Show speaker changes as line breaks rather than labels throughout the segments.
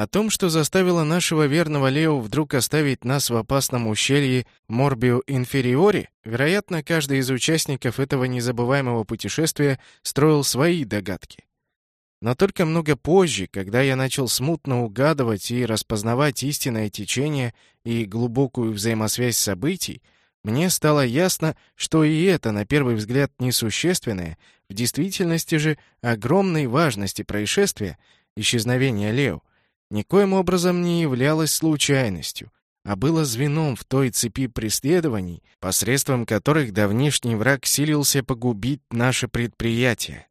О том, что заставило нашего верного Лео вдруг оставить нас в опасном ущелье Морбио Инфериори, вероятно, каждый из участников этого незабываемого путешествия строил свои догадки. Но только много позже, когда я начал смутно угадывать и распознавать истинное течение и глубокую взаимосвязь событий, мне стало ясно, что и это, на первый взгляд, несущественное, в действительности же огромной важности происшествия, исчезновения Лео, никоим образом не являлось случайностью, а было звеном в той цепи преследований, посредством которых давнишний враг силился погубить наше предприятие.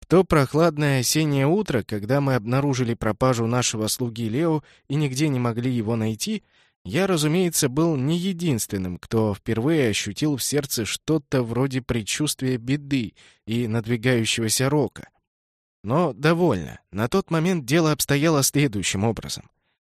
В то прохладное осеннее утро, когда мы обнаружили пропажу нашего слуги Лео и нигде не могли его найти, я, разумеется, был не единственным, кто впервые ощутил в сердце что-то вроде предчувствия беды и надвигающегося рока. Но довольно. На тот момент дело обстояло следующим образом.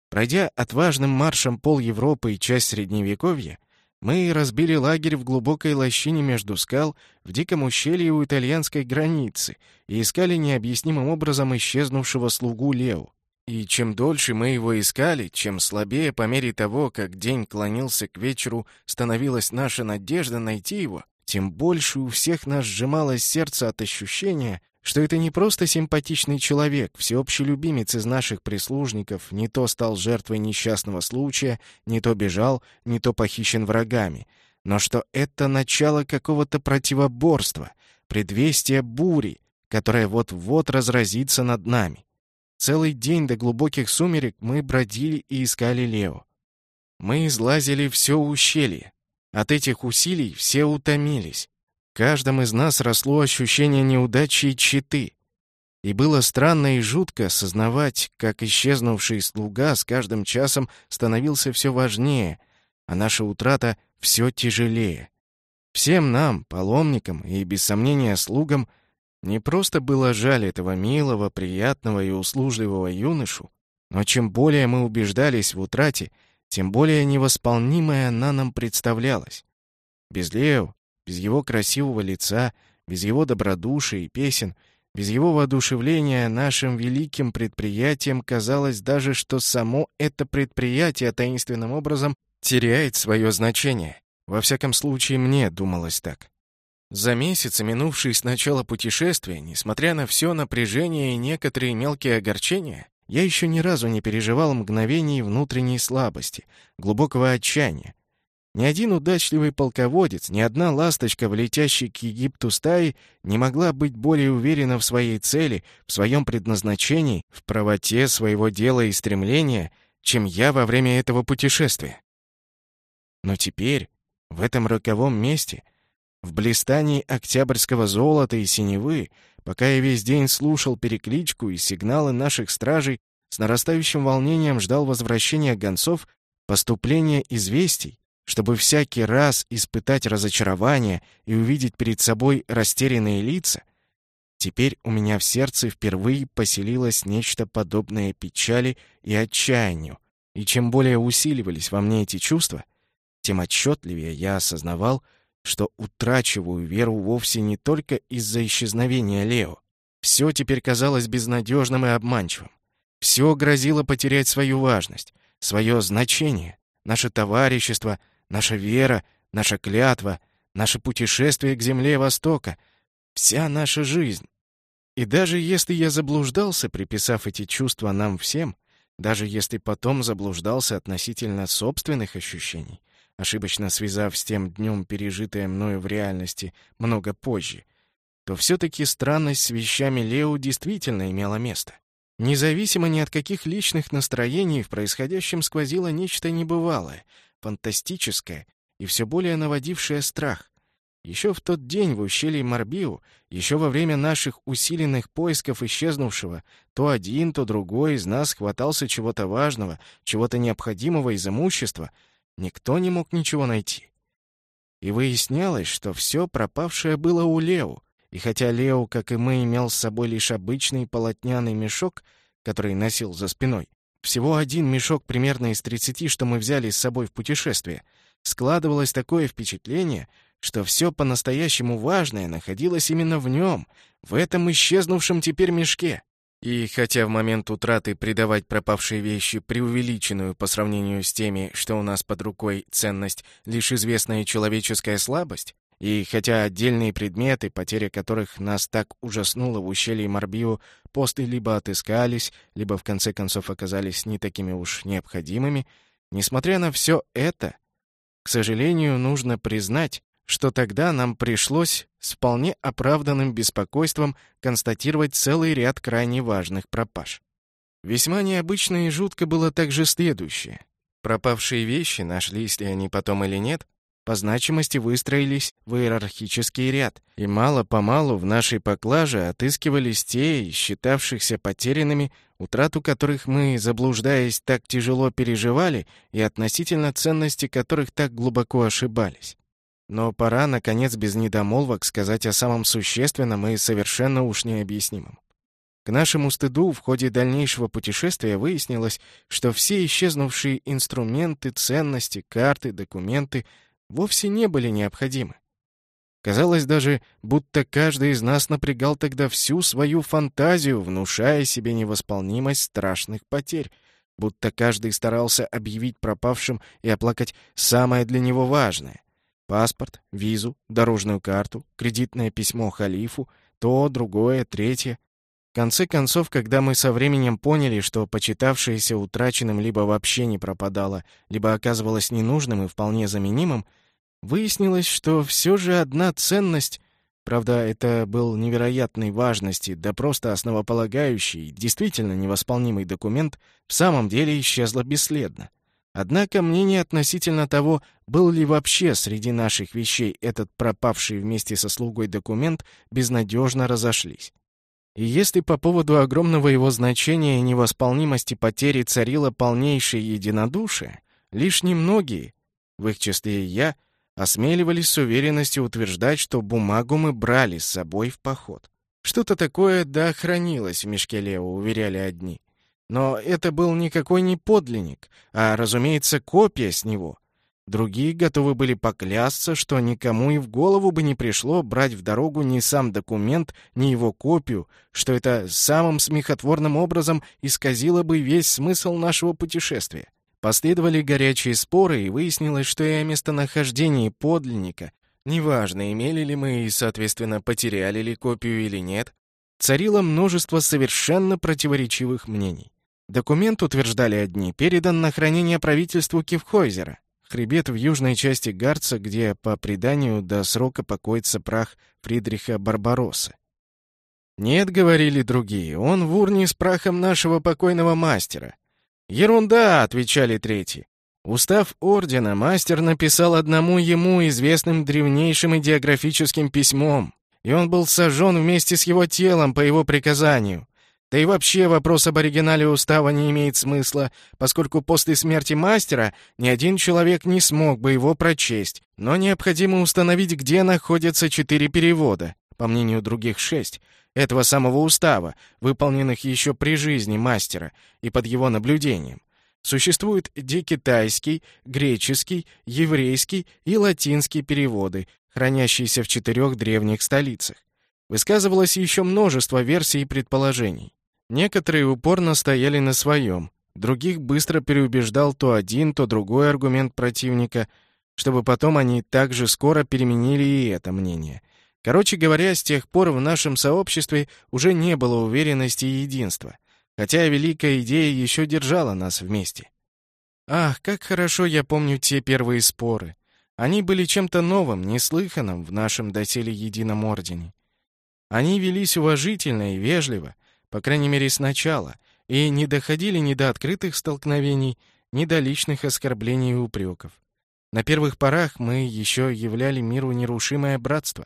Пройдя отважным маршем пол Европы и часть Средневековья, мы разбили лагерь в глубокой лощине между скал в диком ущелье у итальянской границы и искали необъяснимым образом исчезнувшего слугу Лео. И чем дольше мы его искали, чем слабее по мере того, как день клонился к вечеру, становилась наша надежда найти его, тем больше у всех нас сжималось сердце от ощущения, что это не просто симпатичный человек, всеобщий любимец из наших прислужников, не то стал жертвой несчастного случая, не то бежал, не то похищен врагами, но что это начало какого-то противоборства, предвестие бури, которая вот-вот разразится над нами. Целый день до глубоких сумерек мы бродили и искали Лео. Мы излазили все ущелье. От этих усилий все утомились каждом из нас росло ощущение неудачи и читы. И было странно и жутко осознавать, как исчезнувший слуга с каждым часом становился все важнее, а наша утрата все тяжелее. Всем нам, паломникам и, без сомнения, слугам, не просто было жаль этого милого, приятного и услужливого юношу, но чем более мы убеждались в утрате, тем более невосполнимой она нам представлялась. Без Лео, без его красивого лица, без его добродушия и песен, без его воодушевления нашим великим предприятием казалось даже, что само это предприятие таинственным образом теряет свое значение. Во всяком случае, мне думалось так. За месяцы, минувшие с начала путешествия, несмотря на все напряжение и некоторые мелкие огорчения, я еще ни разу не переживал мгновений внутренней слабости, глубокого отчаяния, ни один удачливый полководец, ни одна ласточка в к Египту стаи не могла быть более уверена в своей цели, в своем предназначении, в правоте своего дела и стремления, чем я во время этого путешествия. Но теперь, в этом роковом месте, в блистании октябрьского золота и синевы, пока я весь день слушал перекличку и сигналы наших стражей, с нарастающим волнением ждал возвращения гонцов, поступления известий, чтобы всякий раз испытать разочарование и увидеть перед собой растерянные лица, теперь у меня в сердце впервые поселилось нечто подобное печали и отчаянию, и чем более усиливались во мне эти чувства, тем отчетливее я осознавал, что утрачиваю веру вовсе не только из-за исчезновения Лео. Все теперь казалось безнадежным и обманчивым. Все грозило потерять свою важность, свое значение, наше товарищество — наша вера, наша клятва, наше путешествие к земле Востока, вся наша жизнь. И даже если я заблуждался, приписав эти чувства нам всем, даже если потом заблуждался относительно собственных ощущений, ошибочно связав с тем днем пережитое мною в реальности много позже, то все-таки странность с вещами Лео действительно имела место. Независимо ни от каких личных настроений в происходящем сквозило нечто небывалое, фантастическое и все более наводившее страх. Еще в тот день в ущелье Марбиу, еще во время наших усиленных поисков исчезнувшего, то один, то другой из нас хватался чего-то важного, чего-то необходимого из имущества. Никто не мог ничего найти. И выяснялось, что все пропавшее было у Лео, и хотя Лео, как и мы, имел с собой лишь обычный полотняный мешок, который носил за спиной, всего один мешок примерно из 30, что мы взяли с собой в путешествие. Складывалось такое впечатление, что все по-настоящему важное находилось именно в нем, в этом исчезнувшем теперь мешке. И хотя в момент утраты придавать пропавшие вещи преувеличенную по сравнению с теми, что у нас под рукой ценность, лишь известная человеческая слабость, и хотя отдельные предметы, потеря которых нас так ужаснула в ущелье Марбио, посты либо отыскались, либо в конце концов оказались не такими уж необходимыми, несмотря на все это, к сожалению, нужно признать, что тогда нам пришлось с вполне оправданным беспокойством констатировать целый ряд крайне важных пропаж. Весьма необычно и жутко было также следующее. Пропавшие вещи, нашлись ли они потом или нет, по значимости выстроились в иерархический ряд, и мало-помалу в нашей поклаже отыскивались те, считавшихся потерянными, утрату которых мы, заблуждаясь, так тяжело переживали и относительно ценности которых так глубоко ошибались. Но пора, наконец, без недомолвок сказать о самом существенном и совершенно уж необъяснимом. К нашему стыду в ходе дальнейшего путешествия выяснилось, что все исчезнувшие инструменты, ценности, карты, документы вовсе не были необходимы. Казалось даже, будто каждый из нас напрягал тогда всю свою фантазию, внушая себе невосполнимость страшных потерь, будто каждый старался объявить пропавшим и оплакать самое для него важное. Паспорт, визу, дорожную карту, кредитное письмо халифу, то, другое, третье. В конце концов, когда мы со временем поняли, что почитавшееся утраченным либо вообще не пропадало, либо оказывалось ненужным и вполне заменимым, выяснилось, что все же одна ценность, правда, это был невероятной важности, да просто основополагающий, действительно невосполнимый документ, в самом деле исчезла бесследно. Однако мнение относительно того, был ли вообще среди наших вещей этот пропавший вместе со слугой документ, безнадежно разошлись. И если по поводу огромного его значения и невосполнимости потери царило полнейшее единодушие, лишь немногие, в их числе и я, осмеливались с уверенностью утверждать, что бумагу мы брали с собой в поход. Что-то такое да хранилось в мешке Лео, уверяли одни. Но это был никакой не подлинник, а, разумеется, копия с него. Другие готовы были поклясться, что никому и в голову бы не пришло брать в дорогу ни сам документ, ни его копию, что это самым смехотворным образом исказило бы весь смысл нашего путешествия. Последовали горячие споры, и выяснилось, что и о местонахождении подлинника, неважно, имели ли мы и, соответственно, потеряли ли копию или нет, царило множество совершенно противоречивых мнений. Документ, утверждали одни, передан на хранение правительству Кивхойзера. Хребет в южной части Гарца, где, по преданию, до срока покоится прах Фридриха Барбароссы. «Нет», — говорили другие, — «он в урне с прахом нашего покойного мастера». «Ерунда», — отвечали третьи. Устав ордена мастер написал одному ему известным древнейшим идеографическим письмом, и он был сожжен вместе с его телом по его приказанию. Да и вообще вопрос об оригинале устава не имеет смысла, поскольку после смерти мастера ни один человек не смог бы его прочесть, но необходимо установить, где находятся четыре перевода, по мнению других шесть, этого самого устава, выполненных еще при жизни мастера и под его наблюдением. Существуют декитайский, греческий, еврейский и латинский переводы, хранящиеся в четырех древних столицах. Высказывалось еще множество версий и предположений. Некоторые упорно стояли на своем, других быстро переубеждал то один, то другой аргумент противника, чтобы потом они также скоро переменили и это мнение. Короче говоря, с тех пор в нашем сообществе уже не было уверенности и единства, хотя великая идея еще держала нас вместе. Ах, как хорошо я помню те первые споры. Они были чем-то новым, неслыханным в нашем доселе едином ордене. Они велись уважительно и вежливо — по крайней мере сначала, и не доходили ни до открытых столкновений, ни до личных оскорблений и упреков. На первых порах мы еще являли миру нерушимое братство.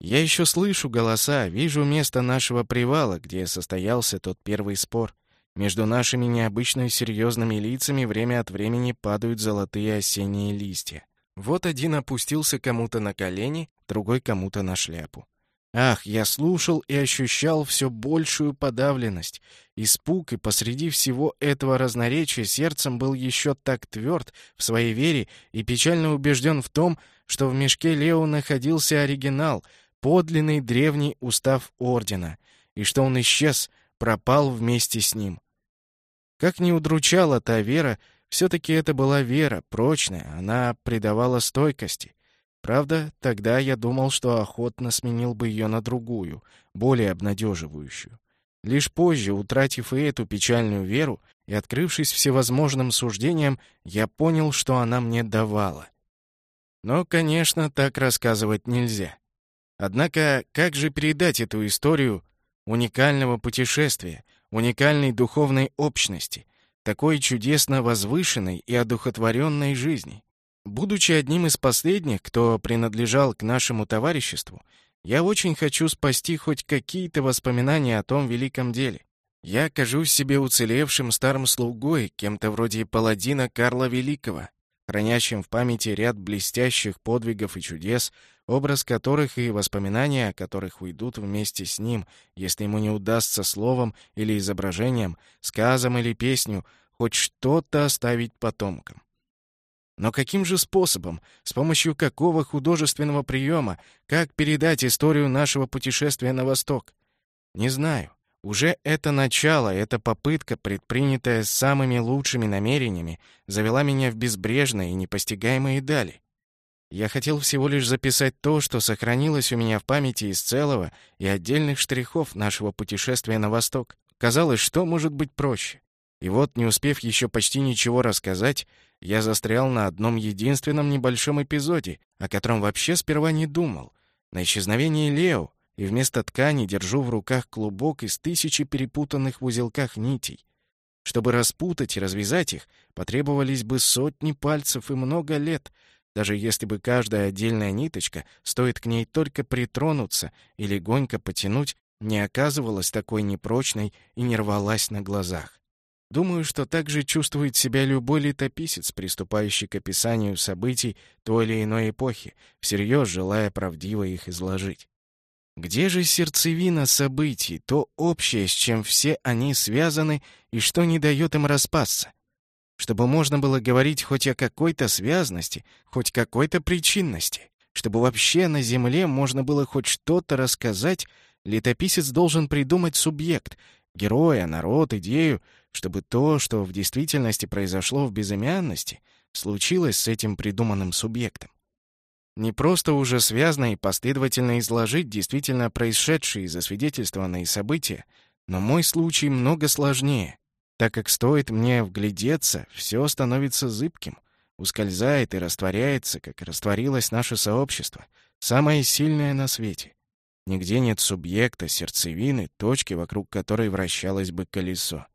Я еще слышу голоса, вижу место нашего привала, где состоялся тот первый спор. Между нашими необычно серьезными лицами время от времени падают золотые осенние листья. Вот один опустился кому-то на колени, другой кому-то на шляпу. Ах, я слушал и ощущал все большую подавленность, испуг, и посреди всего этого разноречия сердцем был еще так тверд в своей вере и печально убежден в том, что в мешке Лео находился оригинал, подлинный древний устав Ордена, и что он исчез, пропал вместе с ним. Как ни удручала та вера, все-таки это была вера, прочная, она придавала стойкости. Правда, тогда я думал, что охотно сменил бы ее на другую, более обнадеживающую. Лишь позже, утратив и эту печальную веру и открывшись всевозможным суждениям, я понял, что она мне давала. Но, конечно, так рассказывать нельзя. Однако, как же передать эту историю уникального путешествия, уникальной духовной общности, такой чудесно возвышенной и одухотворенной жизни? Будучи одним из последних, кто принадлежал к нашему товариществу, я очень хочу спасти хоть какие-то воспоминания о том великом деле. Я кажусь себе уцелевшим старым слугой, кем-то вроде паладина Карла Великого, хранящим в памяти ряд блестящих подвигов и чудес, образ которых и воспоминания о которых уйдут вместе с ним, если ему не удастся словом или изображением, сказом или песню хоть что-то оставить потомкам. Но каким же способом, с помощью какого художественного приема, как передать историю нашего путешествия на восток? Не знаю. Уже это начало, эта попытка, предпринятая с самыми лучшими намерениями, завела меня в безбрежные и непостигаемые дали. Я хотел всего лишь записать то, что сохранилось у меня в памяти из целого и отдельных штрихов нашего путешествия на восток. Казалось, что может быть проще. И вот, не успев еще почти ничего рассказать, я застрял на одном единственном небольшом эпизоде, о котором вообще сперва не думал. На исчезновении Лео, и вместо ткани держу в руках клубок из тысячи перепутанных в узелках нитей. Чтобы распутать и развязать их, потребовались бы сотни пальцев и много лет, даже если бы каждая отдельная ниточка, стоит к ней только притронуться и легонько потянуть, не оказывалась такой непрочной и не рвалась на глазах. Думаю, что так же чувствует себя любой летописец, приступающий к описанию событий той или иной эпохи, всерьез желая правдиво их изложить. Где же сердцевина событий, то общее, с чем все они связаны и что не дает им распасться? Чтобы можно было говорить хоть о какой-то связности, хоть какой-то причинности, чтобы вообще на Земле можно было хоть что-то рассказать, летописец должен придумать субъект, героя, народ, идею, чтобы то, что в действительности произошло в безымянности, случилось с этим придуманным субъектом. Не просто уже связно и последовательно изложить действительно происшедшие засвидетельствованные события, но мой случай много сложнее, так как стоит мне вглядеться, все становится зыбким, ускользает и растворяется, как растворилось наше сообщество, самое сильное на свете. Нигде нет субъекта, сердцевины, точки, вокруг которой вращалось бы колесо.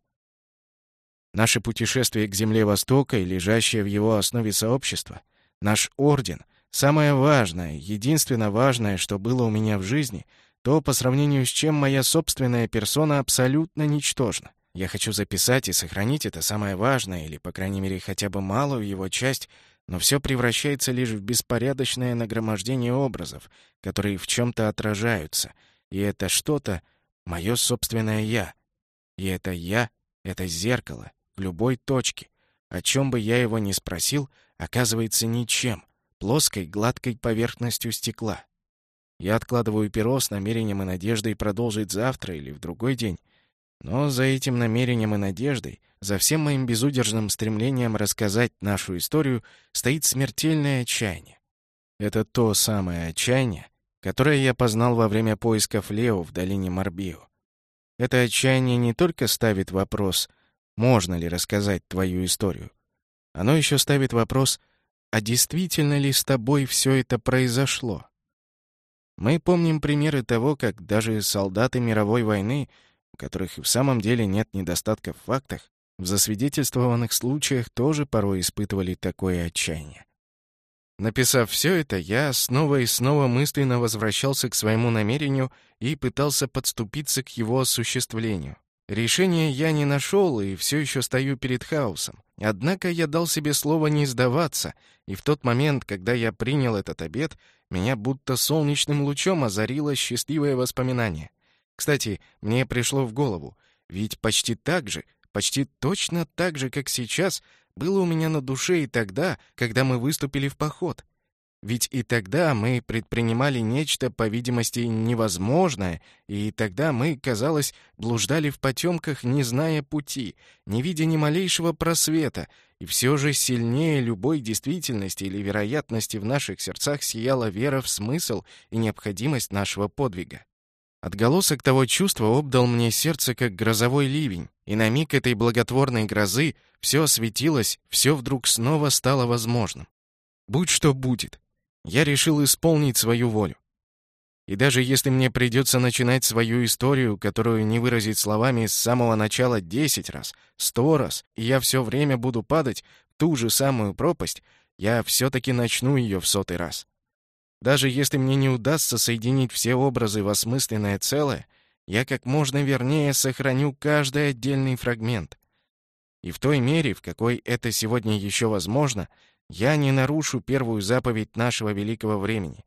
Наше путешествие к земле Востока и лежащее в его основе сообщество, наш орден, самое важное, единственно важное, что было у меня в жизни, то, по сравнению с чем моя собственная персона абсолютно ничтожна. Я хочу записать и сохранить это самое важное, или, по крайней мере, хотя бы малую его часть, но все превращается лишь в беспорядочное нагромождение образов, которые в чем-то отражаются, и это что-то — мое собственное «я». И это «я» — это зеркало, любой точке. О чем бы я его ни спросил, оказывается ничем, плоской гладкой поверхностью стекла. Я откладываю перо с намерением и надеждой продолжить завтра или в другой день, но за этим намерением и надеждой, за всем моим безудержным стремлением рассказать нашу историю, стоит смертельное отчаяние. Это то самое отчаяние, которое я познал во время поисков Лео в долине Марбио. Это отчаяние не только ставит вопрос — можно ли рассказать твою историю. Оно еще ставит вопрос, а действительно ли с тобой все это произошло? Мы помним примеры того, как даже солдаты мировой войны, у которых и в самом деле нет недостатков в фактах, в засвидетельствованных случаях тоже порой испытывали такое отчаяние. Написав все это, я снова и снова мысленно возвращался к своему намерению и пытался подступиться к его осуществлению. Решения я не нашел и все еще стою перед хаосом. Однако я дал себе слово не сдаваться, и в тот момент, когда я принял этот обед, меня будто солнечным лучом озарило счастливое воспоминание. Кстати, мне пришло в голову, ведь почти так же, почти точно так же, как сейчас, было у меня на душе и тогда, когда мы выступили в поход. Ведь и тогда мы предпринимали нечто, по видимости, невозможное, и тогда мы, казалось, блуждали в потемках, не зная пути, не видя ни малейшего просвета, и все же сильнее любой действительности или вероятности в наших сердцах сияла вера в смысл и необходимость нашего подвига. Отголосок того чувства обдал мне сердце, как грозовой ливень, и на миг этой благотворной грозы все осветилось, все вдруг снова стало возможным. Будь что будет, я решил исполнить свою волю. И даже если мне придется начинать свою историю, которую не выразить словами с самого начала десять раз, сто раз, и я все время буду падать в ту же самую пропасть, я все-таки начну ее в сотый раз. Даже если мне не удастся соединить все образы в осмысленное целое, я как можно вернее сохраню каждый отдельный фрагмент. И в той мере, в какой это сегодня еще возможно, я не нарушу первую заповедь нашего великого времени.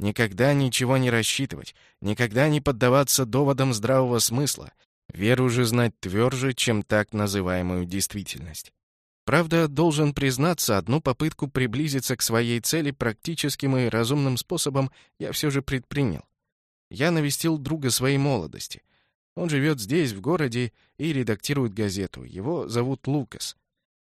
Никогда ничего не рассчитывать, никогда не поддаваться доводам здравого смысла, веру же знать тверже, чем так называемую действительность. Правда, должен признаться, одну попытку приблизиться к своей цели практическим и разумным способом я все же предпринял. Я навестил друга своей молодости. Он живет здесь, в городе, и редактирует газету. Его зовут Лукас.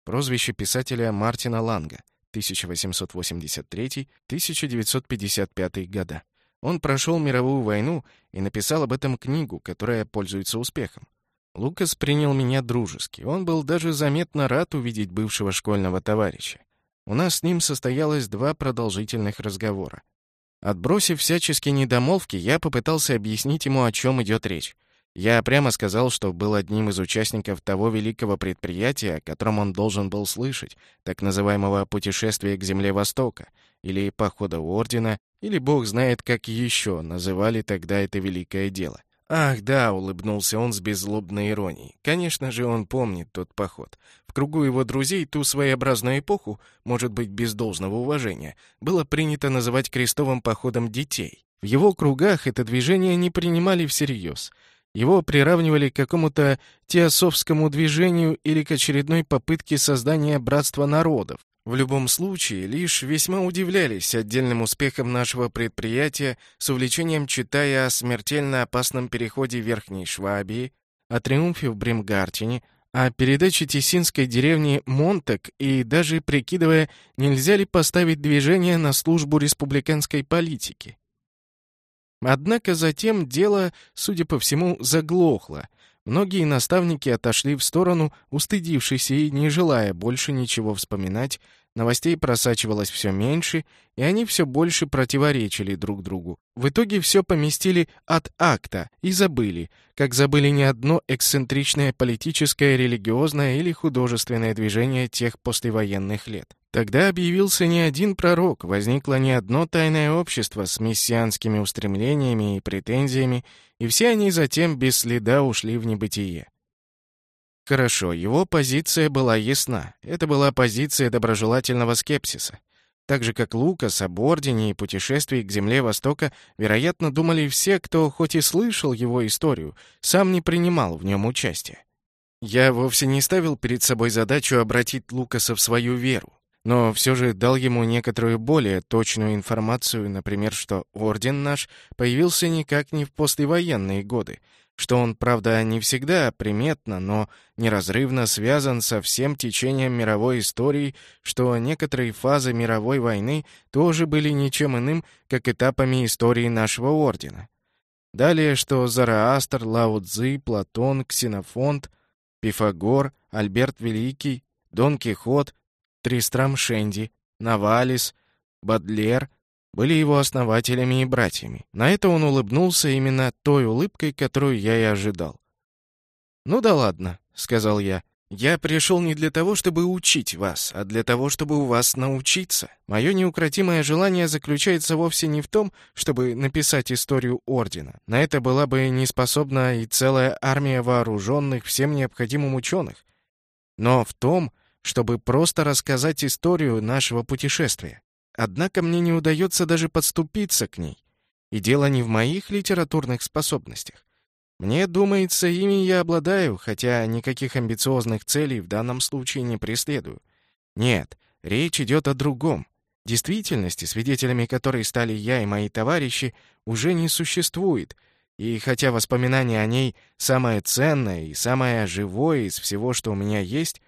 Прозвище писателя Мартина Ланга, 1883-1955 года. Он прошел мировую войну и написал об этом книгу, которая пользуется успехом. Лукас принял меня дружески. Он был даже заметно рад увидеть бывшего школьного товарища. У нас с ним состоялось два продолжительных разговора. Отбросив всяческие недомолвки, я попытался объяснить ему, о чем идет речь. Я прямо сказал, что был одним из участников того великого предприятия, о котором он должен был слышать, так называемого путешествия к земле Востока, или похода Ордена, или бог знает, как еще называли тогда это великое дело. «Ах, да», — улыбнулся он с беззлобной иронией. «Конечно же, он помнит тот поход. В кругу его друзей ту своеобразную эпоху, может быть, без должного уважения, было принято называть крестовым походом детей. В его кругах это движение не принимали всерьез. Его приравнивали к какому-то теософскому движению или к очередной попытке создания братства народов. В любом случае, лишь весьма удивлялись отдельным успехам нашего предприятия с увлечением читая о смертельно опасном переходе Верхней Швабии, о триумфе в Бремгартене, о передаче Тесинской деревни Монтек и даже прикидывая, нельзя ли поставить движение на службу республиканской политики. Однако затем дело, судя по всему, заглохло. Многие наставники отошли в сторону, устыдившись и не желая больше ничего вспоминать, новостей просачивалось все меньше, и они все больше противоречили друг другу. В итоге все поместили от акта и забыли, как забыли ни одно эксцентричное политическое, религиозное или художественное движение тех послевоенных лет. Тогда объявился не один пророк, возникло не одно тайное общество с мессианскими устремлениями и претензиями, и все они затем без следа ушли в небытие. Хорошо, его позиция была ясна. Это была позиция доброжелательного скепсиса. Так же, как Лукас об Ордене и путешествии к земле Востока, вероятно, думали все, кто хоть и слышал его историю, сам не принимал в нем участия. Я вовсе не ставил перед собой задачу обратить Лукаса в свою веру но все же дал ему некоторую более точную информацию, например, что орден наш появился никак не в послевоенные годы, что он, правда, не всегда приметно, но неразрывно связан со всем течением мировой истории, что некоторые фазы мировой войны тоже были ничем иным, как этапами истории нашего ордена. Далее, что Зараастр, Лао Цзы, Платон, Ксенофонт, Пифагор, Альберт Великий, Дон Кихот — Тристрам Шенди, Навалис, Бадлер были его основателями и братьями. На это он улыбнулся именно той улыбкой, которую я и ожидал. «Ну да ладно», — сказал я. «Я пришел не для того, чтобы учить вас, а для того, чтобы у вас научиться. Мое неукротимое желание заключается вовсе не в том, чтобы написать историю Ордена. На это была бы не способна и целая армия вооруженных всем необходимым ученых. Но в том, чтобы просто рассказать историю нашего путешествия. Однако мне не удается даже подступиться к ней. И дело не в моих литературных способностях. Мне думается, ими я обладаю, хотя никаких амбициозных целей в данном случае не преследую. Нет, речь идет о другом. Действительности, свидетелями которой стали я и мои товарищи, уже не существует, и хотя воспоминания о ней самое ценное и самое живое из всего, что у меня есть,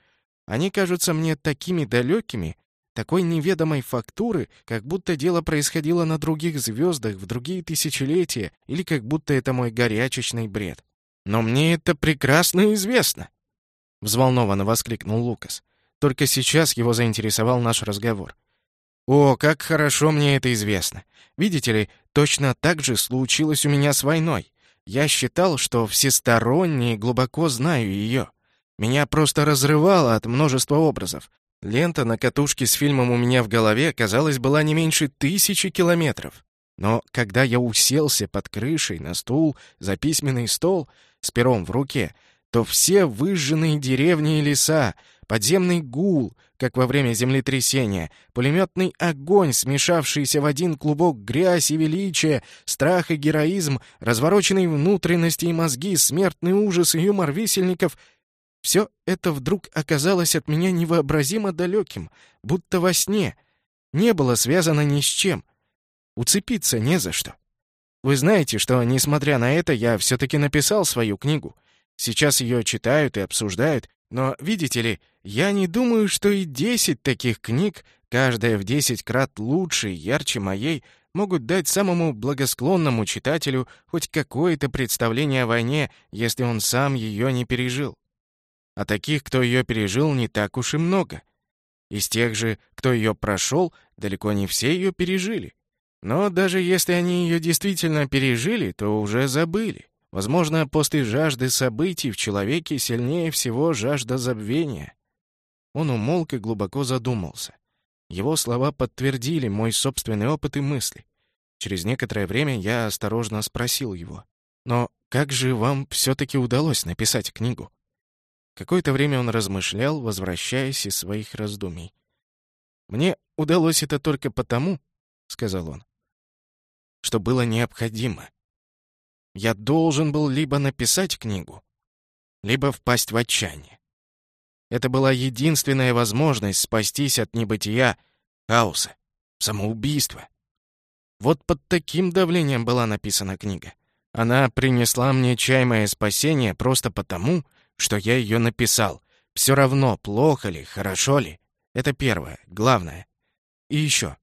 они кажутся мне такими далекими, такой неведомой фактуры, как будто дело происходило на других звездах в другие тысячелетия, или как будто это мой горячечный бред. «Но мне это прекрасно известно!» — взволнованно воскликнул Лукас. Только сейчас его заинтересовал наш разговор. «О, как хорошо мне это известно! Видите ли, точно так же случилось у меня с войной. Я считал, что всесторонне глубоко знаю ее. Меня просто разрывало от множества образов. Лента на катушке с фильмом у меня в голове, казалось, была не меньше тысячи километров. Но когда я уселся под крышей на стул за письменный стол с пером в руке, то все выжженные деревни и леса, подземный гул, как во время землетрясения, пулеметный огонь, смешавшийся в один клубок грязь и величие, страх и героизм, развороченные внутренности и мозги, смертный ужас и юмор висельников — все это вдруг оказалось от меня невообразимо далеким, будто во сне, не было связано ни с чем. Уцепиться не за что. Вы знаете, что, несмотря на это, я все-таки написал свою книгу. Сейчас ее читают и обсуждают, но, видите ли, я не думаю, что и десять таких книг, каждая в десять крат лучше и ярче моей, могут дать самому благосклонному читателю хоть какое-то представление о войне, если он сам ее не пережил. А таких, кто ее пережил, не так уж и много. Из тех же, кто ее прошел, далеко не все ее пережили. Но даже если они ее действительно пережили, то уже забыли. Возможно, после жажды событий в человеке сильнее всего жажда забвения. Он умолк и глубоко задумался. Его слова подтвердили мой собственный опыт и мысли. Через некоторое время я осторожно спросил его. «Но как же вам все-таки удалось написать книгу?» Какое-то время он размышлял, возвращаясь из своих раздумий. «Мне удалось это только потому, — сказал он, — что было необходимо. Я должен был либо написать книгу, либо впасть в отчаяние. Это была единственная возможность спастись от небытия, хаоса, самоубийства. Вот под таким давлением была написана книга. Она принесла мне чаемое спасение просто потому, что я ее написал. Все равно, плохо ли, хорошо ли. Это первое, главное. И еще.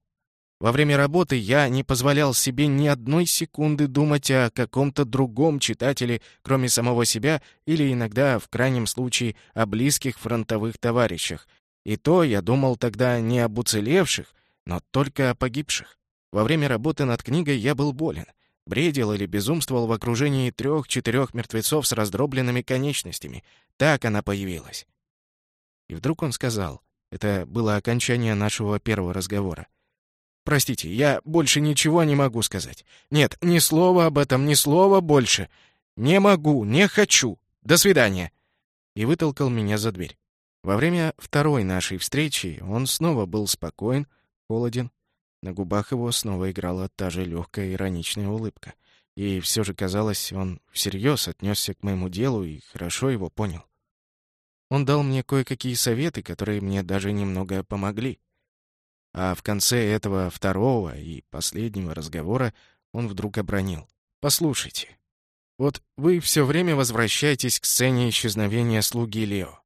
Во время работы я не позволял себе ни одной секунды думать о каком-то другом читателе, кроме самого себя, или иногда, в крайнем случае, о близких фронтовых товарищах. И то я думал тогда не об уцелевших, но только о погибших. Во время работы над книгой я был болен — Бредил или безумствовал в окружении трех-четырех мертвецов с раздробленными конечностями. Так она появилась. И вдруг он сказал, это было окончание нашего первого разговора. «Простите, я больше ничего не могу сказать. Нет, ни слова об этом, ни слова больше. Не могу, не хочу. До свидания!» И вытолкал меня за дверь. Во время второй нашей встречи он снова был спокоен, холоден на губах его снова играла та же легкая ироничная улыбка. И все же, казалось, он всерьез отнесся к моему делу и хорошо его понял. Он дал мне кое-какие советы, которые мне даже немного помогли. А в конце этого второго и последнего разговора он вдруг обронил. «Послушайте, вот вы все время возвращаетесь к сцене исчезновения слуги Лео.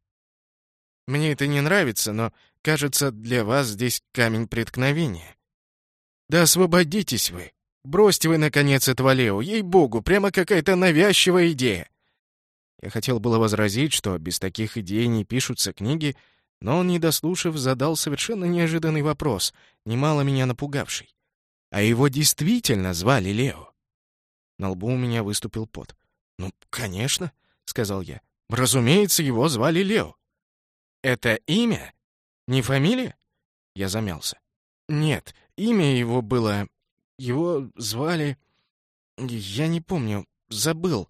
Мне это не нравится, но, кажется, для вас здесь камень преткновения. Да освободитесь вы! Бросьте вы, наконец, этого Лео! Ей-богу, прямо какая-то навязчивая идея!» Я хотел было возразить, что без таких идей не пишутся книги, но он, не дослушав, задал совершенно неожиданный вопрос, немало меня напугавший. А его действительно звали Лео. На лбу у меня выступил пот. «Ну, конечно», — сказал я. «Разумеется, его звали Лео». «Это имя? Не фамилия?» Я замялся. «Нет, Имя его было... Его звали... Я не помню, забыл.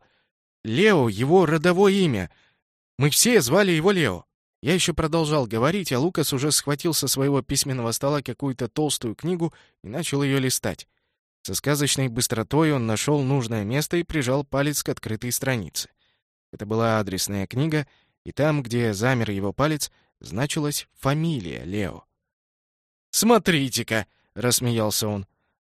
Лео — его родовое имя. Мы все звали его Лео. Я еще продолжал говорить, а Лукас уже схватил со своего письменного стола какую-то толстую книгу и начал ее листать. Со сказочной быстротой он нашел нужное место и прижал палец к открытой странице. Это была адресная книга, и там, где замер его палец, значилась фамилия Лео. «Смотрите-ка!» — рассмеялся он.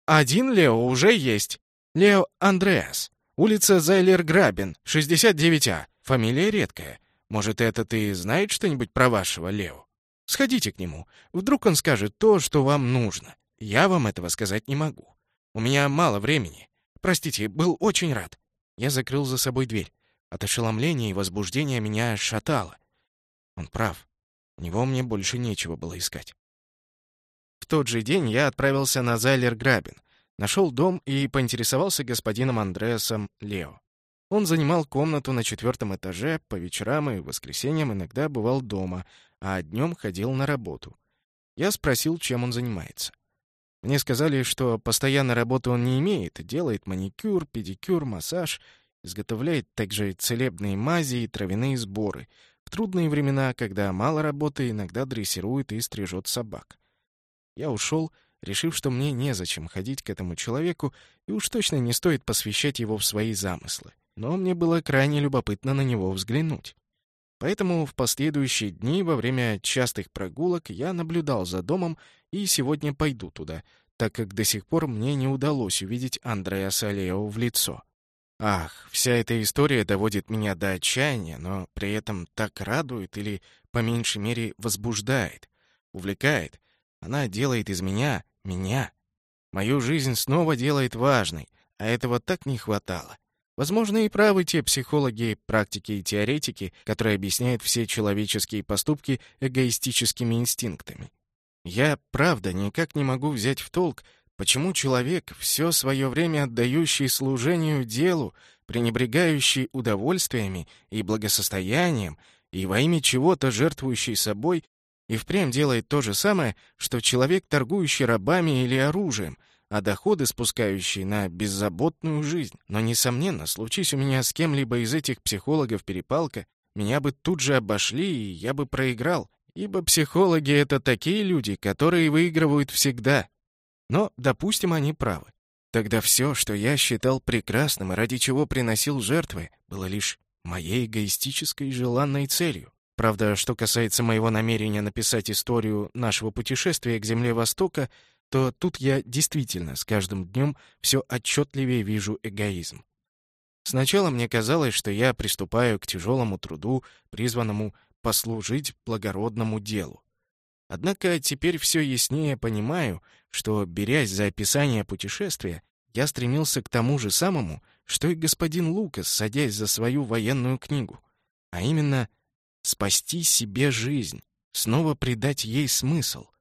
«Один Лео уже есть. Лео Андреас. Улица Зайлер-Грабин, 69А. Фамилия редкая. Может, этот и знает что-нибудь про вашего Лео? Сходите к нему. Вдруг он скажет то, что вам нужно. Я вам этого сказать не могу. У меня мало времени. Простите, был очень рад». Я закрыл за собой дверь. От ошеломления и возбуждения меня шатало. Он прав. У него мне больше нечего было искать. Тот же день я отправился на Зайлер-Грабин, нашел дом и поинтересовался господином Андреасом Лео. Он занимал комнату на четвертом этаже, по вечерам и воскресеньям иногда бывал дома, а днем ходил на работу. Я спросил, чем он занимается. Мне сказали, что постоянной работы он не имеет, делает маникюр, педикюр, массаж, изготовляет также целебные мази и травяные сборы. В трудные времена, когда мало работы, иногда дрессирует и стрижет собак. Я ушел, решив, что мне незачем ходить к этому человеку, и уж точно не стоит посвящать его в свои замыслы. Но мне было крайне любопытно на него взглянуть. Поэтому в последующие дни во время частых прогулок я наблюдал за домом и сегодня пойду туда, так как до сих пор мне не удалось увидеть Андреа Салео в лицо. Ах, вся эта история доводит меня до отчаяния, но при этом так радует или, по меньшей мере, возбуждает, увлекает. Она делает из меня меня. Мою жизнь снова делает важной, а этого так не хватало. Возможно, и правы те психологи, практики и теоретики, которые объясняют все человеческие поступки эгоистическими инстинктами. Я, правда, никак не могу взять в толк, почему человек, все свое время отдающий служению делу, пренебрегающий удовольствиями и благосостоянием, и во имя чего-то жертвующий собой, и впрямь делает то же самое, что человек, торгующий рабами или оружием, а доходы спускающие на беззаботную жизнь. Но, несомненно, случись у меня с кем-либо из этих психологов перепалка, меня бы тут же обошли, и я бы проиграл, ибо психологи — это такие люди, которые выигрывают всегда. Но, допустим, они правы. Тогда все, что я считал прекрасным и ради чего приносил жертвы, было лишь моей эгоистической желанной целью. Правда, что касается моего намерения написать историю нашего путешествия к Земле Востока, то тут я действительно с каждым днем все отчетливее вижу эгоизм. Сначала мне казалось, что я приступаю к тяжелому труду, призванному послужить благородному делу. Однако теперь все яснее понимаю, что, берясь за описание путешествия, я стремился к тому же самому, что и господин Лукас, садясь за свою военную книгу, а именно спасти себе жизнь, снова придать ей смысл —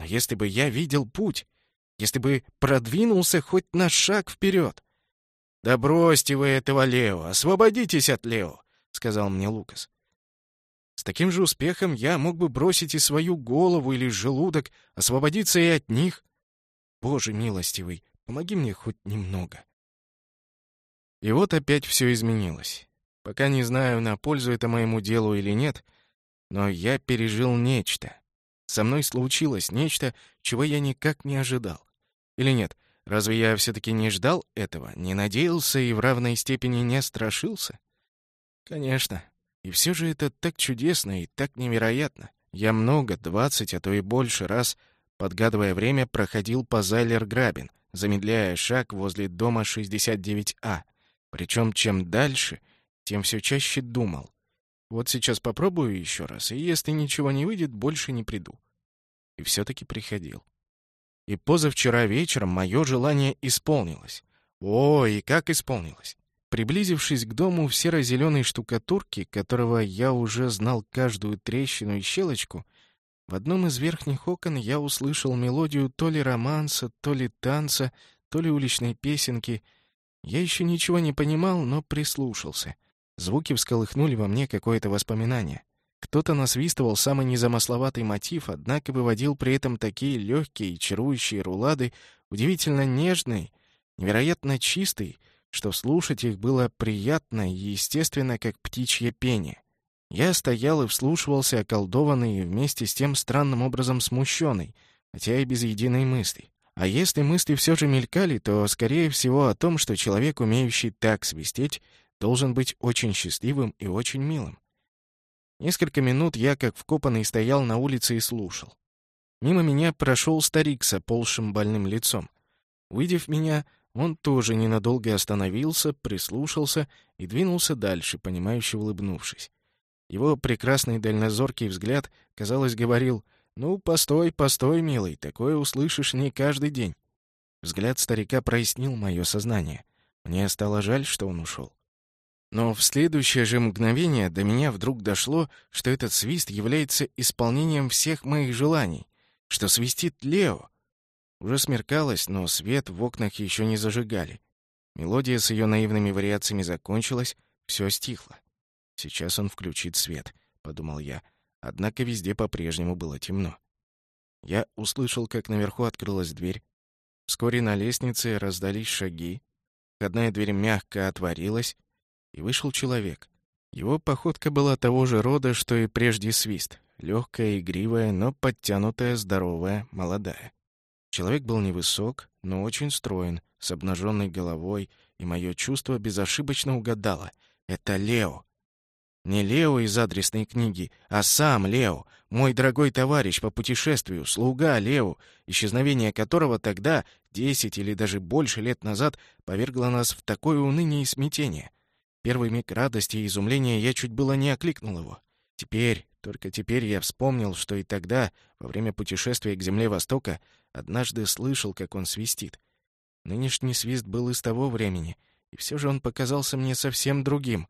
а если бы я видел путь, если бы продвинулся хоть на шаг вперед? «Да бросьте вы этого Лео, освободитесь от Лео», — сказал мне Лукас. С таким же успехом я мог бы бросить и свою голову или желудок, освободиться и от них. Боже милостивый, помоги мне хоть немного. И вот опять все изменилось. Пока не знаю, на пользу это моему делу или нет, но я пережил нечто. Со мной случилось нечто, чего я никак не ожидал. Или нет, разве я все-таки не ждал этого, не надеялся и в равной степени не страшился? Конечно. И все же это так чудесно и так невероятно. Я много, двадцать, а то и больше раз, подгадывая время, проходил по Зайлер-Грабин, замедляя шаг возле дома 69А. Причем чем дальше, тем все чаще думал. Вот сейчас попробую еще раз, и если ничего не выйдет, больше не приду. И все-таки приходил. И позавчера вечером мое желание исполнилось. О, и как исполнилось! Приблизившись к дому в серо-зеленой штукатурке, которого я уже знал каждую трещину и щелочку, в одном из верхних окон я услышал мелодию то ли романса, то ли танца, то ли уличной песенки. Я еще ничего не понимал, но прислушался — Звуки всколыхнули во мне какое-то воспоминание. Кто-то насвистывал самый незамысловатый мотив, однако выводил при этом такие легкие и чарующие рулады, удивительно нежные, невероятно чистые, что слушать их было приятно и естественно, как птичье пение. Я стоял и вслушивался, околдованный и вместе с тем странным образом смущенный, хотя и без единой мысли. А если мысли все же мелькали, то, скорее всего, о том, что человек, умеющий так свистеть, должен быть очень счастливым и очень милым. Несколько минут я, как вкопанный, стоял на улице и слушал. Мимо меня прошел старик с оползшим больным лицом. Увидев меня, он тоже ненадолго остановился, прислушался и двинулся дальше, понимающе улыбнувшись. Его прекрасный дальнозоркий взгляд, казалось, говорил «Ну, постой, постой, милый, такое услышишь не каждый день». Взгляд старика прояснил мое сознание. Мне стало жаль, что он ушел. Но в следующее же мгновение до меня вдруг дошло, что этот свист является исполнением всех моих желаний, что свистит Лео. Уже смеркалось, но свет в окнах еще не зажигали. Мелодия с ее наивными вариациями закончилась, все стихло. Сейчас он включит свет, подумал я. Однако везде по-прежнему было темно. Я услышал, как наверху открылась дверь. Вскоре на лестнице раздались шаги. Входная дверь мягко отворилась, и вышел человек. Его походка была того же рода, что и прежде свист. Легкая, игривая, но подтянутая, здоровая, молодая. Человек был невысок, но очень строен, с обнаженной головой, и мое чувство безошибочно угадало. Это Лео. Не Лео из адресной книги, а сам Лео, мой дорогой товарищ по путешествию, слуга Лео, исчезновение которого тогда, десять или даже больше лет назад, повергло нас в такое уныние и смятение. Первый миг радости и изумления я чуть было не окликнул его. Теперь, только теперь я вспомнил, что и тогда, во время путешествия к земле Востока, однажды слышал, как он свистит. Нынешний свист был из того времени, и все же он показался мне совсем другим.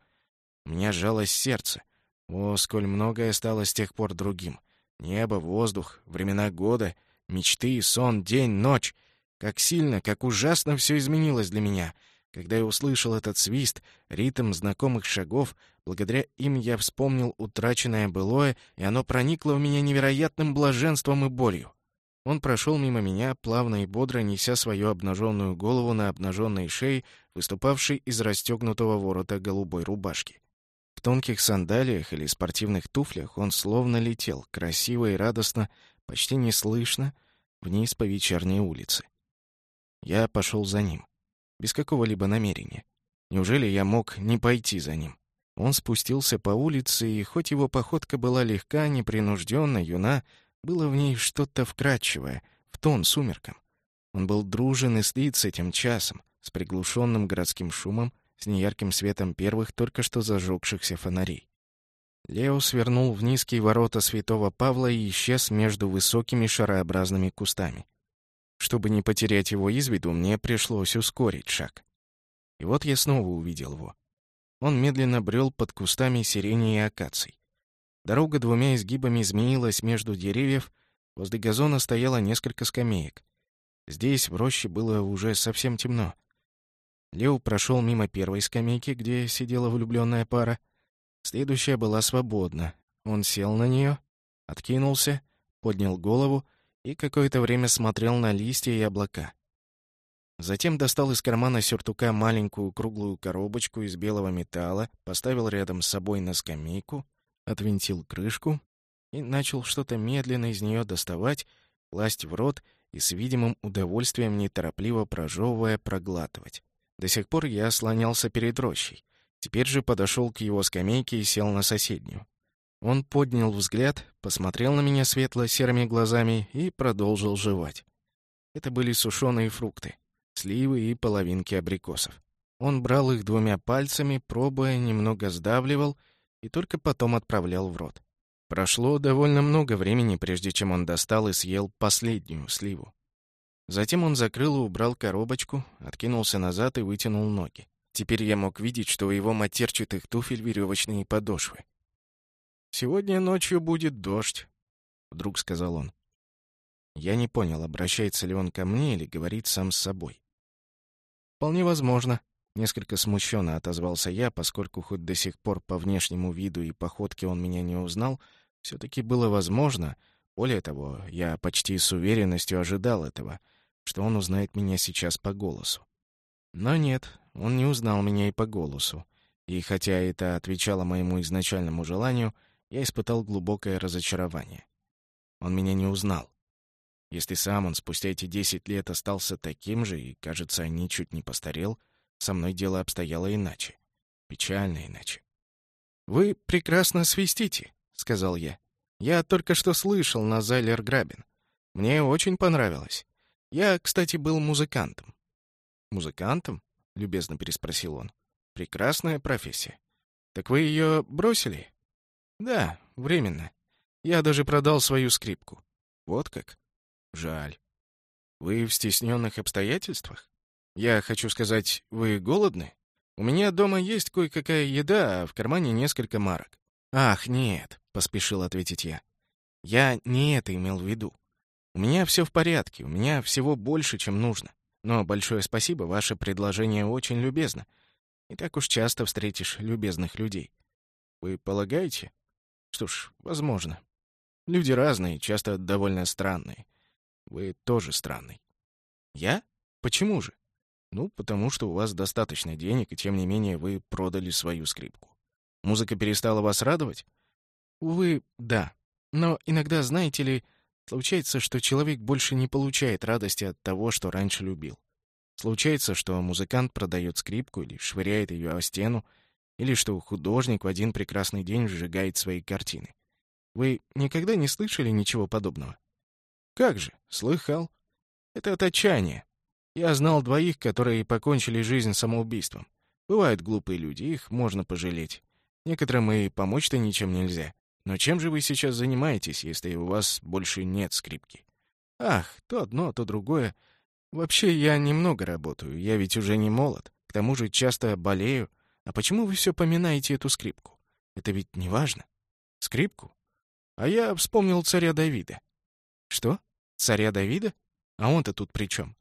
У меня сжалось сердце. О, сколь многое стало с тех пор другим. Небо, воздух, времена года, мечты, сон, день, ночь. Как сильно, как ужасно все изменилось для меня — когда я услышал этот свист, ритм знакомых шагов, благодаря им я вспомнил утраченное былое, и оно проникло в меня невероятным блаженством и болью. Он прошел мимо меня, плавно и бодро неся свою обнаженную голову на обнаженной шее, выступавшей из расстегнутого ворота голубой рубашки. В тонких сандалиях или спортивных туфлях он словно летел, красиво и радостно, почти неслышно, вниз по вечерней улице. Я пошел за ним без какого-либо намерения. Неужели я мог не пойти за ним? Он спустился по улице, и хоть его походка была легка, непринужденна, юна, было в ней что-то вкрадчивое, в тон сумеркам. Он был дружен и стыд с этим часом, с приглушенным городским шумом, с неярким светом первых только что зажегшихся фонарей. Лео свернул в низкие ворота святого Павла и исчез между высокими шарообразными кустами. Чтобы не потерять его из виду, мне пришлось ускорить шаг. И вот я снова увидел его. Он медленно брел под кустами сирени и акаций. Дорога двумя изгибами изменилась между деревьев, возле газона стояло несколько скамеек. Здесь, в роще, было уже совсем темно. Лео прошел мимо первой скамейки, где сидела влюбленная пара. Следующая была свободна. Он сел на нее, откинулся, поднял голову и какое-то время смотрел на листья и облака. Затем достал из кармана сюртука маленькую круглую коробочку из белого металла, поставил рядом с собой на скамейку, отвинтил крышку и начал что-то медленно из нее доставать, класть в рот и с видимым удовольствием неторопливо прожевывая проглатывать. До сих пор я слонялся перед рощей. Теперь же подошел к его скамейке и сел на соседнюю. Он поднял взгляд, посмотрел на меня светло-серыми глазами и продолжил жевать. Это были сушеные фрукты, сливы и половинки абрикосов. Он брал их двумя пальцами, пробуя, немного сдавливал и только потом отправлял в рот. Прошло довольно много времени, прежде чем он достал и съел последнюю сливу. Затем он закрыл и убрал коробочку, откинулся назад и вытянул ноги. Теперь я мог видеть, что у его матерчатых туфель веревочные подошвы. «Сегодня ночью будет дождь», — вдруг сказал он. Я не понял, обращается ли он ко мне или говорит сам с собой. «Вполне возможно», — несколько смущенно отозвался я, поскольку хоть до сих пор по внешнему виду и походке он меня не узнал, все-таки было возможно, более того, я почти с уверенностью ожидал этого, что он узнает меня сейчас по голосу. Но нет, он не узнал меня и по голосу, и хотя это отвечало моему изначальному желанию — я испытал глубокое разочарование. Он меня не узнал. Если сам он спустя эти десять лет остался таким же, и, кажется, ничуть не постарел, со мной дело обстояло иначе. Печально иначе. «Вы прекрасно свистите», — сказал я. «Я только что слышал на Зайлер Грабин. Мне очень понравилось. Я, кстати, был музыкантом». «Музыкантом?» — любезно переспросил он. «Прекрасная профессия. Так вы ее бросили?» «Да, временно. Я даже продал свою скрипку». «Вот как? Жаль. Вы в стесненных обстоятельствах? Я хочу сказать, вы голодны? У меня дома есть кое-какая еда, а в кармане несколько марок». «Ах, нет», — поспешил ответить я. «Я не это имел в виду. У меня все в порядке, у меня всего больше, чем нужно. Но большое спасибо, ваше предложение очень любезно. Не так уж часто встретишь любезных людей. Вы полагаете? Что ж, возможно. Люди разные, часто довольно странные. Вы тоже странный. Я? Почему же? Ну, потому что у вас достаточно денег, и тем не менее вы продали свою скрипку. Музыка перестала вас радовать? Увы, да. Но иногда, знаете ли, Случается, что человек больше не получает радости от того, что раньше любил. Случается, что музыкант продает скрипку или швыряет ее о стену, или что художник в один прекрасный день сжигает свои картины. Вы никогда не слышали ничего подобного? Как же, слыхал. Это от отчаяния. Я знал двоих, которые покончили жизнь самоубийством. Бывают глупые люди, их можно пожалеть. Некоторым и помочь-то ничем нельзя. Но чем же вы сейчас занимаетесь, если у вас больше нет скрипки? Ах, то одно, то другое. Вообще, я немного работаю, я ведь уже не молод. К тому же часто болею. А почему вы все поминаете эту скрипку? Это ведь не важно. Скрипку? А я вспомнил царя Давида. Что? Царя Давида? А он-то тут при чем?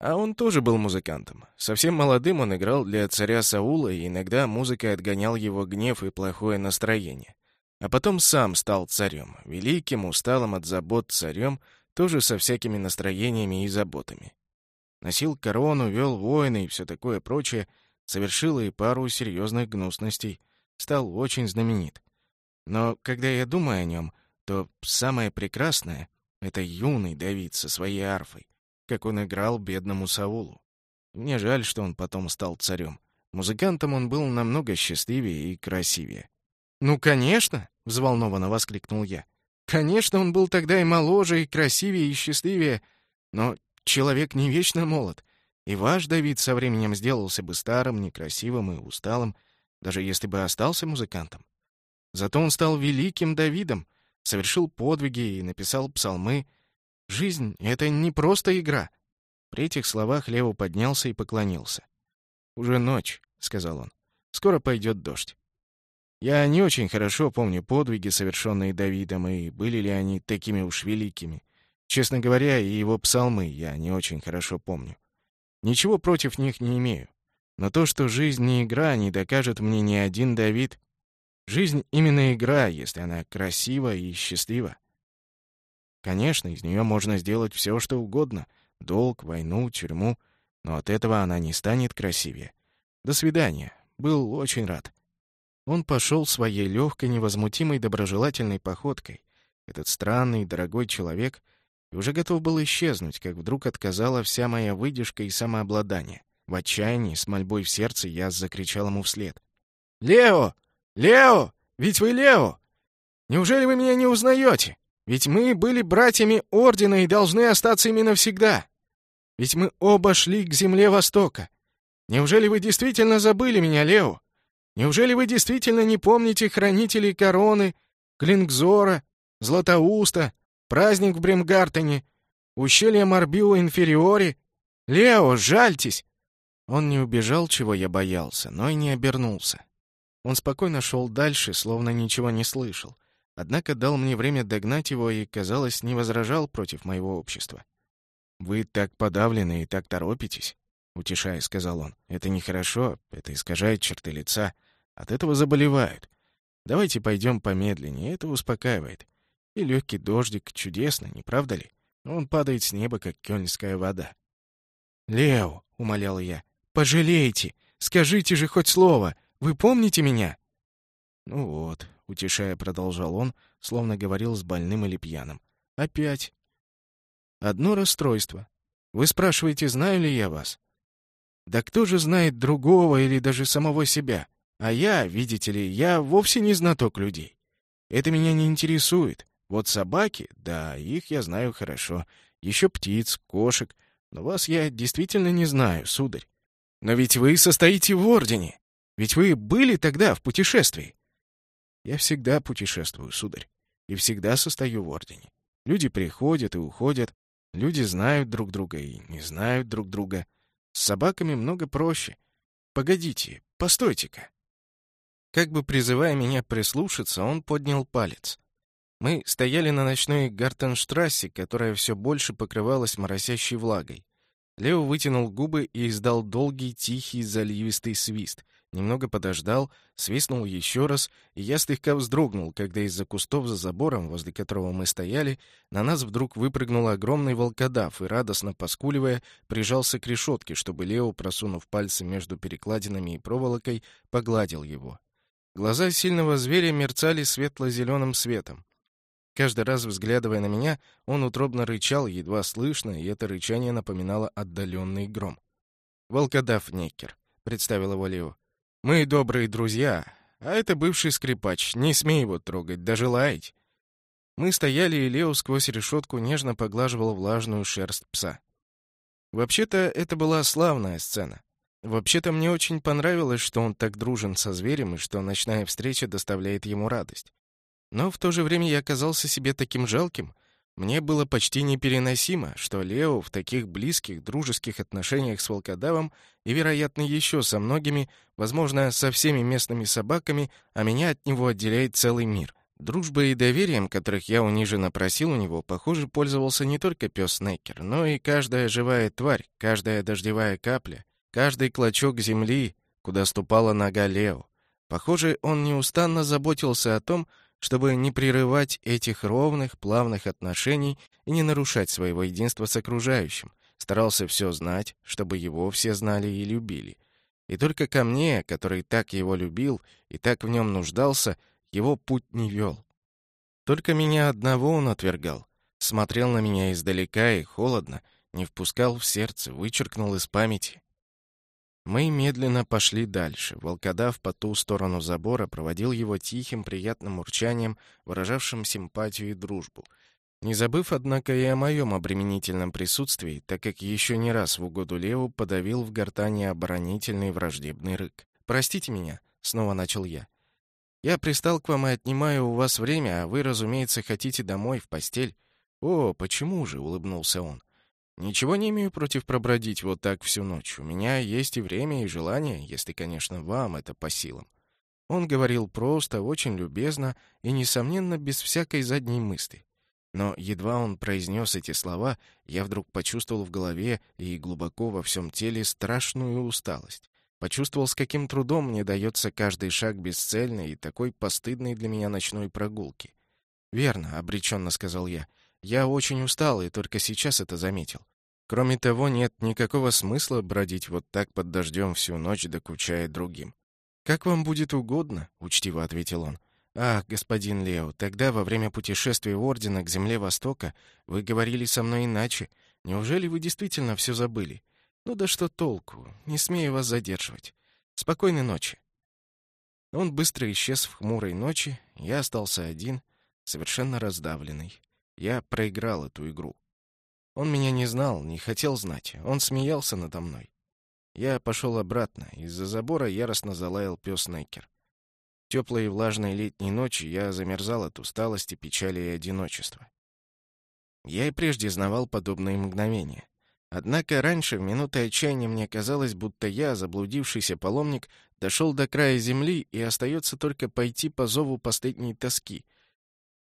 А он тоже был музыкантом. Совсем молодым он играл для царя Саула, и иногда музыкой отгонял его гнев и плохое настроение. А потом сам стал царем, великим, усталым от забот царем, тоже со всякими настроениями и заботами. Носил корону, вел войны и все такое прочее, совершил и пару серьезных гнусностей, стал очень знаменит. Но когда я думаю о нем, то самое прекрасное — это юный Давид со своей арфой, как он играл бедному Саулу. Мне жаль, что он потом стал царем. Музыкантом он был намного счастливее и красивее. «Ну, конечно!» — взволнованно воскликнул я. «Конечно, он был тогда и моложе, и красивее, и счастливее. Но человек не вечно молод. И ваш Давид со временем сделался бы старым, некрасивым и усталым, даже если бы остался музыкантом. Зато он стал великим Давидом, совершил подвиги и написал псалмы. Жизнь — это не просто игра». При этих словах Лео поднялся и поклонился. «Уже ночь», — сказал он. «Скоро пойдет дождь. Я не очень хорошо помню подвиги, совершенные Давидом, и были ли они такими уж великими. Честно говоря, и его псалмы я не очень хорошо помню. Ничего против них не имею. Но то, что жизнь не игра, не докажет мне ни один Давид. Жизнь именно игра, если она красива и счастлива. Конечно, из нее можно сделать все, что угодно. Долг, войну, тюрьму. Но от этого она не станет красивее. До свидания. Был очень рад. Он пошел своей легкой, невозмутимой, доброжелательной походкой. Этот странный, дорогой человек и уже готов был исчезнуть, как вдруг отказала вся моя выдержка и самообладание. В отчаянии, с мольбой в сердце, я закричал ему вслед. «Лео! Лео! Ведь вы Лео! Неужели вы меня не узнаете? Ведь мы были братьями Ордена и должны остаться ими навсегда. Ведь мы оба шли к земле Востока. Неужели вы действительно забыли меня, Лео? Неужели вы действительно не помните хранителей короны, Клингзора, Златоуста, праздник в Бремгартене, ущелье Марбио Инфериори? Лео, жальтесь!» Он не убежал, чего я боялся, но и не обернулся. Он спокойно шел дальше, словно ничего не слышал. Однако дал мне время догнать его и, казалось, не возражал против моего общества. «Вы так подавлены и так торопитесь. — утешая, сказал он. «Это нехорошо, это искажает черты лица. От этого заболевают. Давайте пойдем помедленнее, это успокаивает. И легкий дождик чудесно, не правда ли? Он падает с неба, как кёльнская вода». «Лео», — умолял я, — «пожалейте, скажите же хоть слово, вы помните меня?» «Ну вот», — утешая, продолжал он, словно говорил с больным или пьяным. «Опять». «Одно расстройство. Вы спрашиваете, знаю ли я вас? Да кто же знает другого или даже самого себя? А я, видите ли, я вовсе не знаток людей. Это меня не интересует. Вот собаки, да, их я знаю хорошо. Еще птиц, кошек. Но вас я действительно не знаю, сударь. Но ведь вы состоите в ордене. Ведь вы были тогда в путешествии. Я всегда путешествую, сударь. И всегда состою в ордене. Люди приходят и уходят. Люди знают друг друга и не знают друг друга. С собаками много проще. Погодите, постойте-ка. Как бы призывая меня прислушаться, он поднял палец. Мы стояли на ночной Гартенштрассе, которая все больше покрывалась моросящей влагой. Лео вытянул губы и издал долгий, тихий, заливистый свист. Немного подождал, свистнул еще раз, и я слегка вздрогнул, когда из-за кустов за забором, возле которого мы стояли, на нас вдруг выпрыгнул огромный волкодав и, радостно поскуливая, прижался к решетке, чтобы Лео, просунув пальцы между перекладинами и проволокой, погладил его. Глаза сильного зверя мерцали светло-зеленым светом. Каждый раз, взглядывая на меня, он утробно рычал, едва слышно, и это рычание напоминало отдаленный гром. «Волкодав Неккер», — представил его Лео. «Мы добрые друзья, а это бывший скрипач, не смей его трогать, даже лаять». Мы стояли, и Лео сквозь решетку нежно поглаживал влажную шерсть пса. Вообще-то, это была славная сцена. Вообще-то, мне очень понравилось, что он так дружен со зверем и что ночная встреча доставляет ему радость. Но в то же время я казался себе таким жалким. Мне было почти непереносимо, что Лео в таких близких, дружеских отношениях с волкодавом и, вероятно, еще со многими, возможно, со всеми местными собаками, а меня от него отделяет целый мир. Дружбой и доверием, которых я униженно просил у него, похоже, пользовался не только пес Снекер, но и каждая живая тварь, каждая дождевая капля, каждый клочок земли, куда ступала нога Лео. Похоже, он неустанно заботился о том, чтобы не прерывать этих ровных, плавных отношений и не нарушать своего единства с окружающим. Старался все знать, чтобы его все знали и любили. И только ко мне, который так его любил и так в нем нуждался, его путь не вел. Только меня одного он отвергал. Смотрел на меня издалека и холодно, не впускал в сердце, вычеркнул из памяти. Мы медленно пошли дальше. Волкодав по ту сторону забора проводил его тихим, приятным урчанием, выражавшим симпатию и дружбу. Не забыв, однако, и о моем обременительном присутствии, так как еще не раз в угоду Леву подавил в гортани оборонительный враждебный рык. «Простите меня», — снова начал я. «Я пристал к вам и отнимаю у вас время, а вы, разумеется, хотите домой, в постель». «О, почему же?» — улыбнулся он. Ничего не имею против пробродить вот так всю ночь. У меня есть и время, и желание, если, конечно, вам это по силам. Он говорил просто, очень любезно и, несомненно, без всякой задней мысли. Но едва он произнес эти слова, я вдруг почувствовал в голове и глубоко во всем теле страшную усталость. Почувствовал, с каким трудом мне дается каждый шаг бесцельной и такой постыдной для меня ночной прогулки. «Верно», — обреченно сказал я. «Я очень устал и только сейчас это заметил. Кроме того, нет никакого смысла бродить вот так под дождем всю ночь, докучая другим. «Как вам будет угодно», — учтиво ответил он. «Ах, господин Лео, тогда во время путешествия Ордена к Земле Востока вы говорили со мной иначе. Неужели вы действительно все забыли? Ну да что толку? Не смею вас задерживать. Спокойной ночи». Он быстро исчез в хмурой ночи, я остался один, совершенно раздавленный. Я проиграл эту игру. Он меня не знал, не хотел знать. Он смеялся надо мной. Я пошел обратно. Из-за забора яростно залаял пес Нейкер. Теплой и влажной летней ночи я замерзал от усталости, печали и одиночества. Я и прежде знавал подобные мгновения. Однако раньше, в минуты отчаяния, мне казалось, будто я, заблудившийся паломник, дошел до края земли, и остается только пойти по зову последней тоски.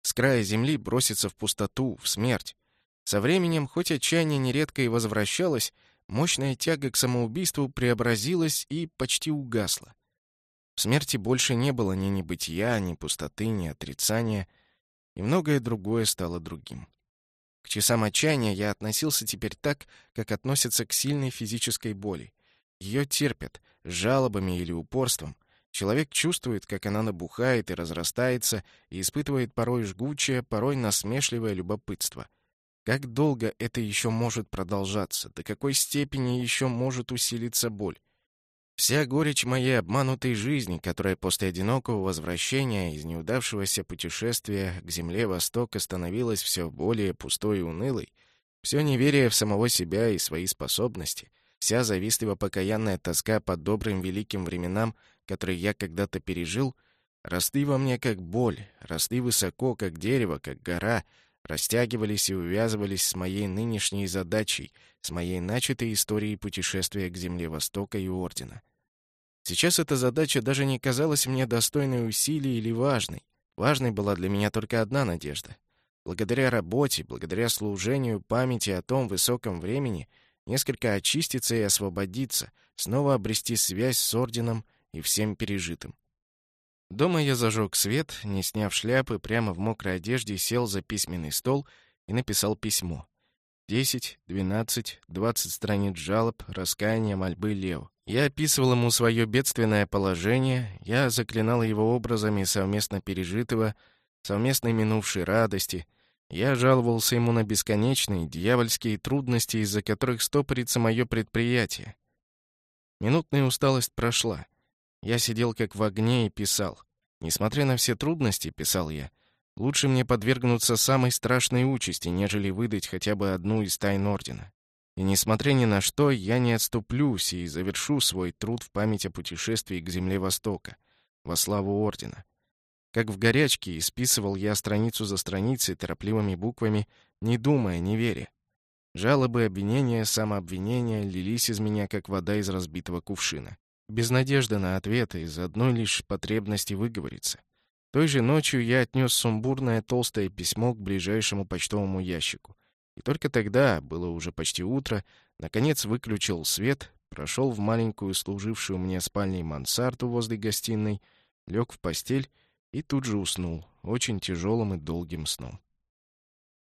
С края земли броситься в пустоту, в смерть. Со временем, хоть отчаяние нередко и возвращалось, мощная тяга к самоубийству преобразилась и почти угасла. В смерти больше не было ни небытия, ни пустоты, ни отрицания, и многое другое стало другим. К часам отчаяния я относился теперь так, как относятся к сильной физической боли. Ее терпят, с жалобами или упорством. Человек чувствует, как она набухает и разрастается, и испытывает порой жгучее, порой насмешливое любопытство — как долго это еще может продолжаться? До какой степени еще может усилиться боль? Вся горечь моей обманутой жизни, которая после одинокого возвращения из неудавшегося путешествия к земле Востока становилась все более пустой и унылой, все неверие в самого себя и свои способности, вся завистливо-покаянная тоска по добрым великим временам, которые я когда-то пережил, росли во мне как боль, росли высоко, как дерево, как гора, растягивались и увязывались с моей нынешней задачей, с моей начатой историей путешествия к земле Востока и Ордена. Сейчас эта задача даже не казалась мне достойной усилий или важной. Важной была для меня только одна надежда. Благодаря работе, благодаря служению памяти о том высоком времени, несколько очиститься и освободиться, снова обрести связь с Орденом и всем пережитым. Дома я зажег свет, не сняв шляпы, прямо в мокрой одежде сел за письменный стол и написал письмо. Десять, двенадцать, двадцать страниц жалоб, раскаяния, мольбы Лео. Я описывал ему свое бедственное положение, я заклинал его образами совместно пережитого, совместной минувшей радости. Я жаловался ему на бесконечные дьявольские трудности, из-за которых стопорится мое предприятие. Минутная усталость прошла. Я сидел как в огне и писал. Несмотря на все трудности, писал я, лучше мне подвергнуться самой страшной участи, нежели выдать хотя бы одну из тайн Ордена. И несмотря ни на что, я не отступлюсь и завершу свой труд в память о путешествии к земле Востока, во славу Ордена. Как в горячке исписывал я страницу за страницей торопливыми буквами, не думая, не веря. Жалобы, обвинения, самообвинения лились из меня, как вода из разбитого кувшина без надежды на ответ, из одной лишь потребности выговориться. Той же ночью я отнес сумбурное толстое письмо к ближайшему почтовому ящику. И только тогда, было уже почти утро, наконец выключил свет, прошел в маленькую служившую мне спальней мансарду возле гостиной, лег в постель и тут же уснул, очень тяжелым и долгим сном.